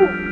Ooh.